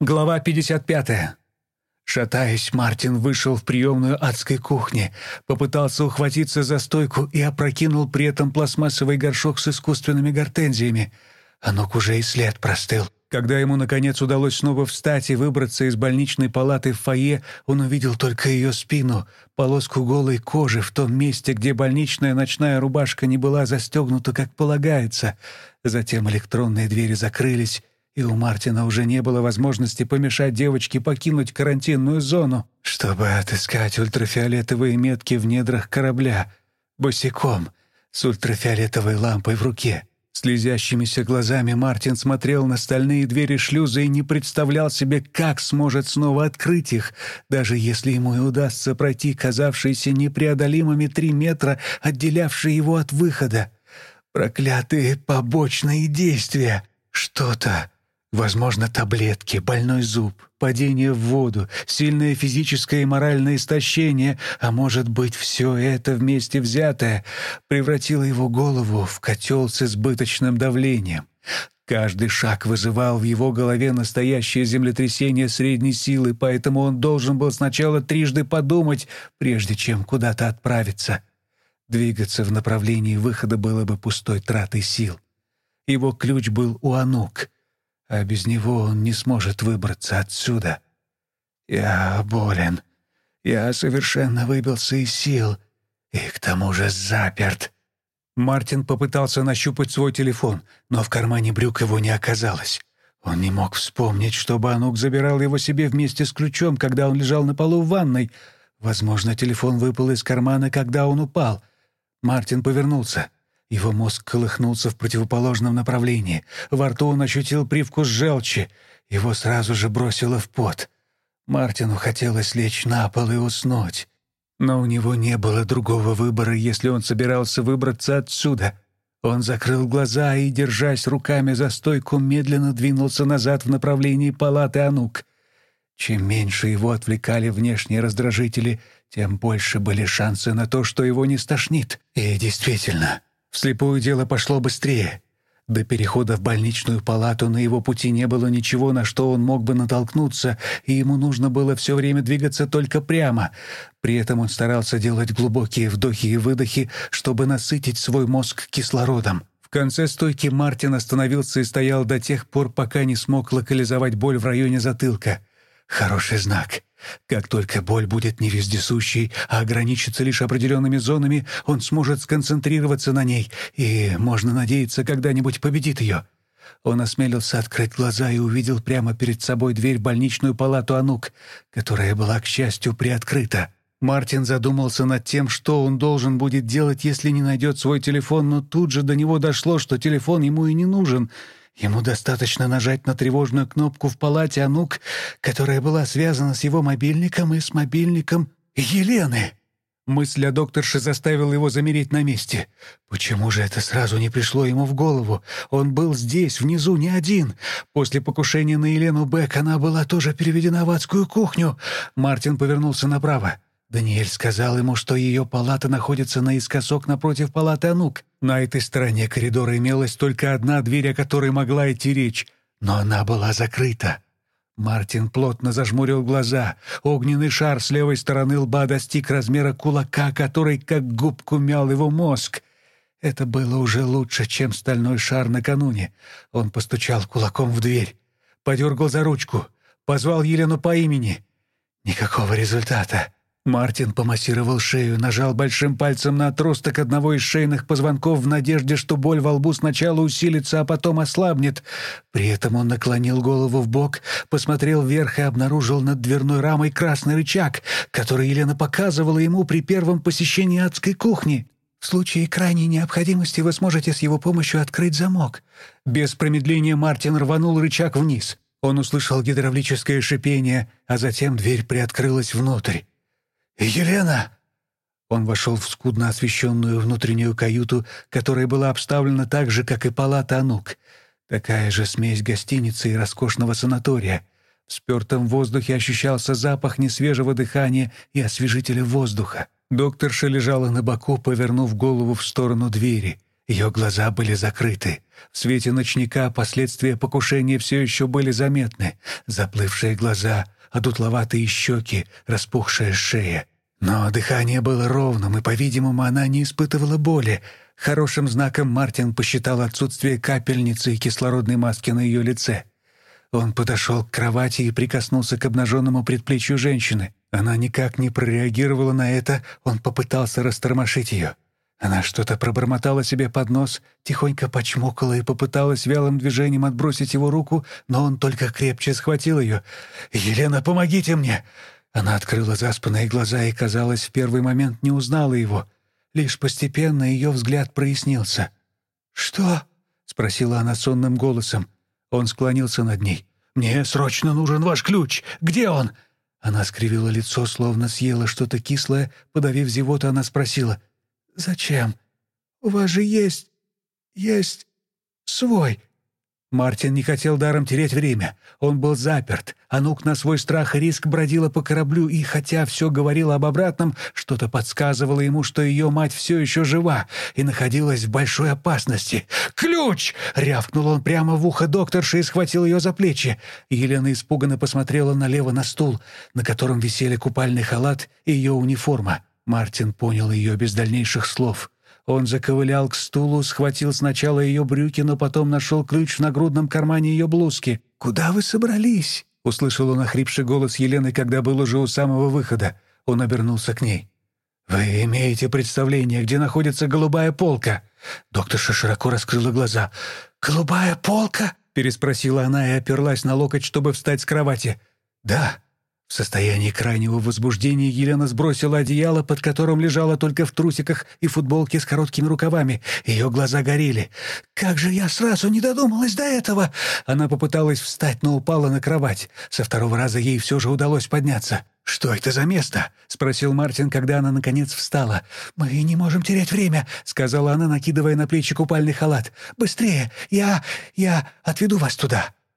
Глава 55. Шатаясь, Мартин вышел в приемную адской кухни, попытался ухватиться за стойку и опрокинул при этом пластмассовый горшок с искусственными гортензиями. Анок уже и след простыл. Когда ему, наконец, удалось снова встать и выбраться из больничной палаты в фойе, он увидел только ее спину, полоску голой кожи в том месте, где больничная ночная рубашка не была застегнута, как полагается. Затем электронные двери закрылись, и у Мартина уже не было возможности помешать девочке покинуть карантинную зону, чтобы отыскать ультрафиолетовые метки в недрах корабля, босиком, с ультрафиолетовой лампой в руке. Слезящимися глазами Мартин смотрел на стальные двери шлюза и не представлял себе, как сможет снова открыть их, даже если ему и удастся пройти казавшиеся непреодолимыми три метра, отделявшие его от выхода. Проклятые побочные действия! Что-то Возможно, таблетки, больной зуб, падение в воду, сильное физическое и моральное истощение, а может быть, все это вместе взятое, превратило его голову в котел с избыточным давлением. Каждый шаг вызывал в его голове настоящее землетрясение средней силы, поэтому он должен был сначала трижды подумать, прежде чем куда-то отправиться. Двигаться в направлении выхода было бы пустой тратой сил. Его ключ был у Анук — а без него он не сможет выбраться отсюда. Я болен. Я совершенно выбился из сил и к тому же заперт. Мартин попытался нащупать свой телефон, но в кармане брюк его не оказалось. Он не мог вспомнить, чтобы Анук забирал его себе вместе с ключом, когда он лежал на полу в ванной. Возможно, телефон выпал из кармана, когда он упал. Мартин повернулся. Его мозг колыхнулся в противоположном направлении. Во рту он ощутил привкус желчи. Его сразу же бросило в пот. Мартину хотелось лечь на пол и уснуть. Но у него не было другого выбора, если он собирался выбраться отсюда. Он закрыл глаза и, держась руками за стойку, медленно двинулся назад в направлении палаты Анук. Чем меньше его отвлекали внешние раздражители, тем больше были шансы на то, что его не стошнит. И действительно, Вслепую дело пошло быстрее. До перехода в больничную палату на его пути не было ничего, на что он мог бы натолкнуться, и ему нужно было все время двигаться только прямо. При этом он старался делать глубокие вдохи и выдохи, чтобы насытить свой мозг кислородом. В конце стойки Мартин остановился и стоял до тех пор, пока не смог локализовать боль в районе затылка. Хороший знак. Как только боль будет не вездесущей, а ограничится лишь определенными зонами, он сможет сконцентрироваться на ней, и, можно надеяться, когда-нибудь победит ее. Он осмелился открыть глаза и увидел прямо перед собой дверь в больничную палату Анук, которая была, к счастью, приоткрыта. Мартин задумался над тем, что он должен будет делать, если не найдет свой телефон, но тут же до него дошло, что телефон ему и не нужен — Ему достаточно нажать на тревожную кнопку в палате Анук, которая была связана с его мобильником и с мобильником Елены. Мысль о докторше заставила его замереть на месте. Почему же это сразу не пришло ему в голову? Он был здесь, внизу, не один. После покушения на Елену Бек она была тоже переведена в адскую кухню. Мартин повернулся направо. Даниэль сказал ему, что ее палата находится наискосок напротив палаты Анук. На этой стороне коридора имелась только одна дверь, о которой могла идти речь, но она была закрыта. Мартин плотно зажмурил глаза. Огненный шар с левой стороны лба достиг размера кулака, который как губку мял его мозг. Это было уже лучше, чем стальной шар накануне. Он постучал кулаком в дверь, подергал за ручку, позвал Елену по имени. Никакого результата. Мартин помассировал шею, нажал большим пальцем на отросток одного из шейных позвонков в надежде, что боль во лбу сначала усилится, а потом ослабнет. При этом он наклонил голову в бок, посмотрел вверх и обнаружил над дверной рамой красный рычаг, который Елена показывала ему при первом посещении адской кухни. «В случае крайней необходимости вы сможете с его помощью открыть замок». Без промедления Мартин рванул рычаг вниз. Он услышал гидравлическое шипение, а затем дверь приоткрылась внутрь. «Елена!» Он вошел в скудно освещенную внутреннюю каюту, которая была обставлена так же, как и палата Анук. Такая же смесь гостиницы и роскошного санатория. В спертом воздухе ощущался запах несвежего дыхания и освежителя воздуха. Докторша лежала на боку, повернув голову в сторону двери. Ее глаза были закрыты. В свете ночника последствия покушения все еще были заметны. Заплывшие глаза, одутловатые щеки, распухшая шея. Но дыхание было ровным, и, по-видимому, она не испытывала боли. Хорошим знаком Мартин посчитал отсутствие капельницы и кислородной маски на ее лице. Он подошел к кровати и прикоснулся к обнаженному предплечью женщины. Она никак не прореагировала на это, он попытался растормошить ее. Она что-то пробормотала себе под нос, тихонько почмокала и попыталась вялым движением отбросить его руку, но он только крепче схватил ее. «Елена, помогите мне!» Она открыла заспанные глаза и, казалось, в первый момент не узнала его. Лишь постепенно ее взгляд прояснился. «Что?» — спросила она сонным голосом. Он склонился над ней. «Мне срочно нужен ваш ключ! Где он?» Она скривила лицо, словно съела что-то кислое. Подавив зевоту, она спросила. «Зачем? У вас же есть... есть... свой...» Мартин не хотел даром терять время. Он был заперт. Анук на свой страх и риск бродила по кораблю, и хотя все говорило об обратном, что-то подсказывало ему, что ее мать все еще жива и находилась в большой опасности. «Ключ!» — рявкнул он прямо в ухо докторши и схватил ее за плечи. Елена испуганно посмотрела налево на стул, на котором висели купальный халат и ее униформа. Мартин понял ее без дальнейших слов — он заковылял к стулу, схватил сначала ее брюки, но потом нашел ключ в нагрудном кармане ее блузки. «Куда вы собрались?» — услышал он охрипший голос Елены, когда был уже у самого выхода. Он обернулся к ней. «Вы имеете представление, где находится голубая полка?» Докторша широко раскрыла глаза. «Голубая полка?» — переспросила она и оперлась на локоть, чтобы встать с кровати. «Да, в состоянии крайнего возбуждения Елена сбросила одеяло, под которым лежала только в трусиках и футболке с короткими рукавами. Ее глаза горели. «Как же я сразу не додумалась до этого!» Она попыталась встать, но упала на кровать. Со второго раза ей все же удалось подняться. «Что это за место?» — спросил Мартин, когда она, наконец, встала. «Мы не можем терять время», — сказала она, накидывая на плечи купальный халат. «Быстрее! Я... я отведу вас туда!»